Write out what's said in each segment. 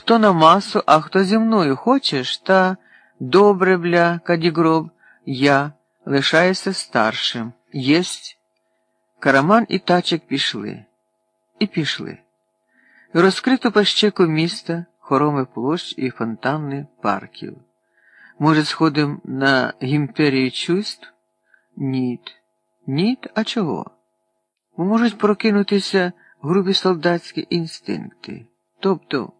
Хто на масу, а хто зі мною хочеш, та добре, бля, кадігроб, я лишаюся старшим. Єсть. Караман і тачик пішли. І пішли. Розкриту пащеку міста, хороми площ і фонтанни парків. Може, сходим на гімперію чувств? Ніт. Ніт, а чого? Бо можуть прокинутися грубі солдатські інстинкти. Тобто,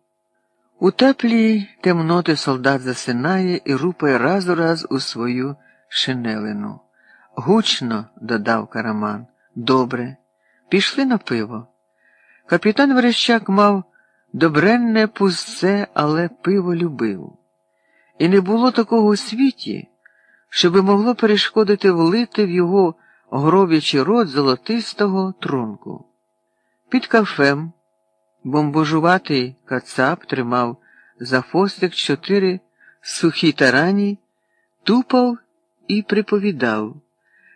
у теплій темноти солдат засинає і рупає раз у раз у свою шинелину. Гучно, додав Караман. Добре. Пішли на пиво. Капітан Верещак мав добренне пусте, але пиво любив. І не було такого у світі, щоби могло перешкодити влити в його гробячий рот золотистого трунку. Під кафем бомбожуватий кацап тримав за фостик чотири сухі тарані, тупав і приповідав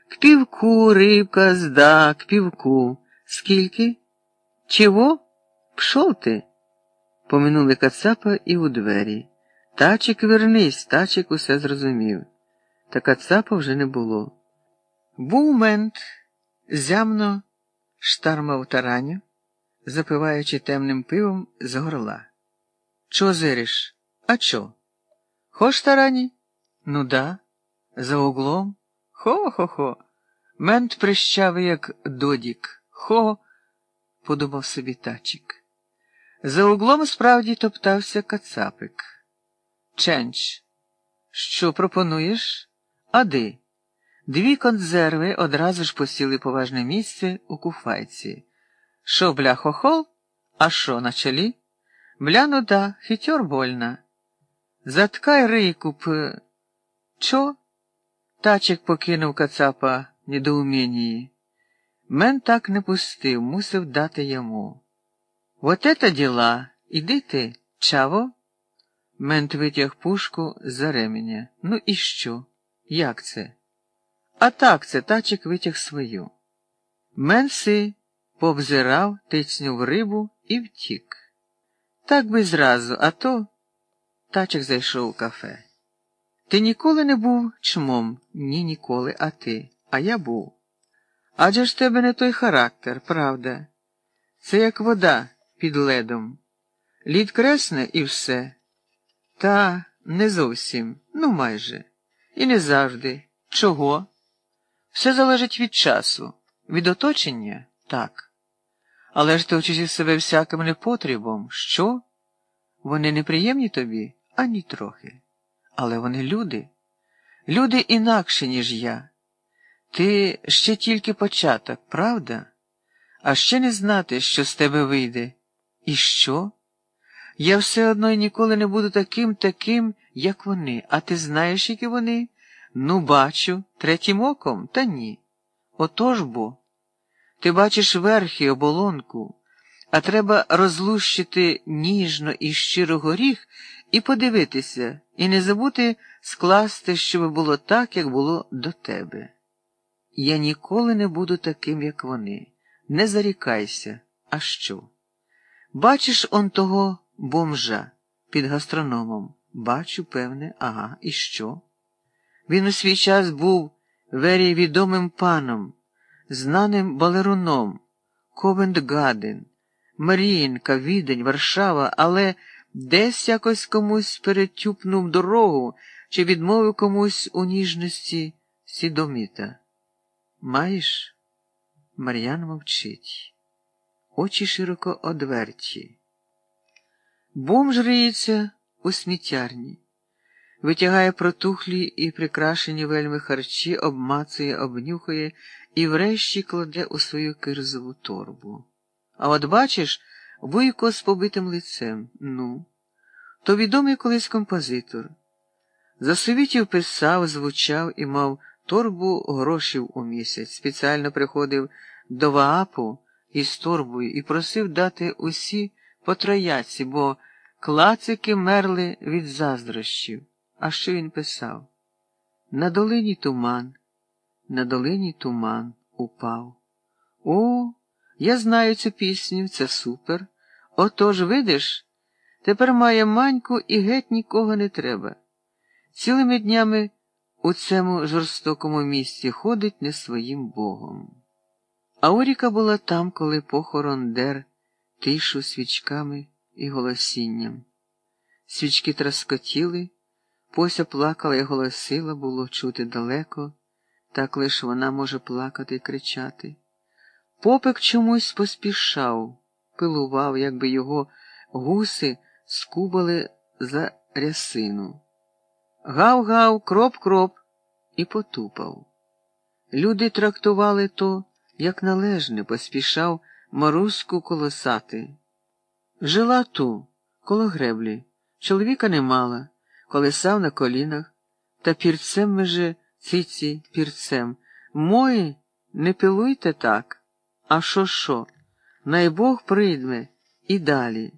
К півку, рибка, зда, к півку. Скільки? Чого? Пшов ти? Поминули кацапа і у двері. Тачик вернись, тачик усе зрозумів. Та кацапа вже не було. Був мент, зямно штармав тараню, запиваючи темним пивом з горла. Чо зириш? А чо? Хош тарані? Ну да, за углом. Хо-хо-хо. Мент прищавий, як додік. Хо, подумав собі тачик. За углом справді топтався кацапик. Ченч, що пропонуєш? Ади? Дві консерви одразу ж посіли поважне місце у куфайці. Шо, бля, хохол? А шо, на чолі? Бля, ну да, хитьор больно. Заткай рийку п... Чо? Тачик покинув кацапа недоумінії. Мен так не пустив, мусив дати йому. Вот это діла. Іди ти, чаво? Мент витяг пушку за ременя. Ну і що? Як це? А так це тачик витяг свою. Менси повзирав, тицнув рибу і втік. Так би зразу, а то тачик зайшов у кафе. Ти ніколи не був чмом? Ні, ніколи, а ти. А я був. Адже ж тебе не той характер, правда? Це як вода під ледом. Лід кресне і все. Та не зовсім, ну майже. І не завжди. Чого? Все залежить від часу, від оточення так. Але ж ти очистив себе всяким непотрібом. Що? Вони неприємні тобі? Ані трохи. Але вони люди. Люди інакші, ніж я. Ти ще тільки початок, правда? А ще не знати, що з тебе вийде. І що? Я все одно і ніколи не буду таким, таким, як вони. А ти знаєш, які вони? Ну, бачу, третім оком, та ні. Отож бо. Ти бачиш верхи оболонку, а треба розлущити ніжно і щиро горіх і подивитися, і не забути скласти, щоб було так, як було до тебе. Я ніколи не буду таким, як вони. Не зарікайся, а що? Бачиш он того бомжа під гастрономом? Бачу, певне, ага, і що? Він у свій час був вері відомим паном, знаним балеруном, Ковент-Гаден, Маріїнка, Відень, Варшава, але десь якось комусь перетюпнув дорогу чи відмовив комусь у ніжності сідоміта. Маєш? Мар'ян мовчить. Очі широко одверті. Бомж риється у сміттярні, витягає протухлі і прикрашені вельми харчі, обмацує, обнюхує і врешті кладе у свою кирзову торбу. А от бачиш, вуйко з побитим лицем. Ну, то відомий колись композитор. За совітів писав, звучав і мав торбу грошів у місяць. Спеціально приходив до Ваапу із торбою і просив дати усі по трояці, бо клацики мерли від заздрощів. А що він писав? На долині туман, на долині туман упав. О, я знаю цю пісню, це супер. Отож, видиш, Тепер має маньку і геть нікого не треба. Цілими днями у цьому жорстокому місці ходить не своїм богом. Ауріка була там, коли похорон дер тишу свічками і голосінням. Свічки траскотіли, пося плакала і голосила, було чути далеко, так лиш вона може плакати і кричати. Попик чомусь поспішав, пилував, якби його гуси скубали за рясину. Гав-гав, кроп-кроп, і потупав. Люди трактували то, як належне, поспішав морозку колосати. Жила ту, коло греблі, чоловіка не мала, колесав на колінах, та пірцем меже циці пірцем. Мої, не пилуйте так, а що що, най Бог прийдме і далі.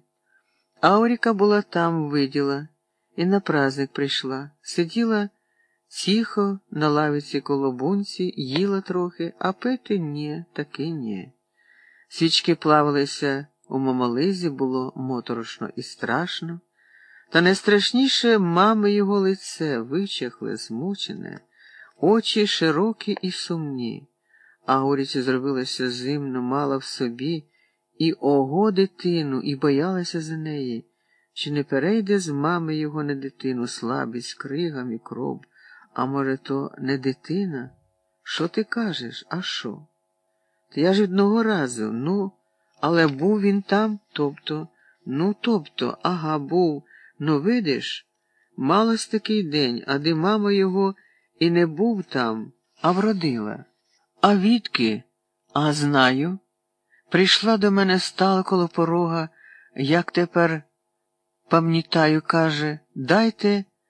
Ауріка була там виділа і на праздник прийшла, сиділа тихо на лавиці коло бунці, їла трохи, а пити ні, таки ні. Свічки плавалися у мамализі, було моторошно і страшно, та найстрашніше мами його лице вичахле, змучене, очі широкі і сумні. Ауріці зробилося зимно, мала в собі і ого дитину, і боялася за неї, чи не перейде з мами його на дитину слабість, кригам і кров. А може, то не дитина? Що ти кажеш? А що? Та я ж одного разу, ну, але був він там, тобто, ну, тобто, ага, був, ну, видиш, малось такий день, а де мама його і не був там, а вродила. А відки? А знаю. Прийшла до мене стала коло порога, як тепер пам'ятаю, каже, дайте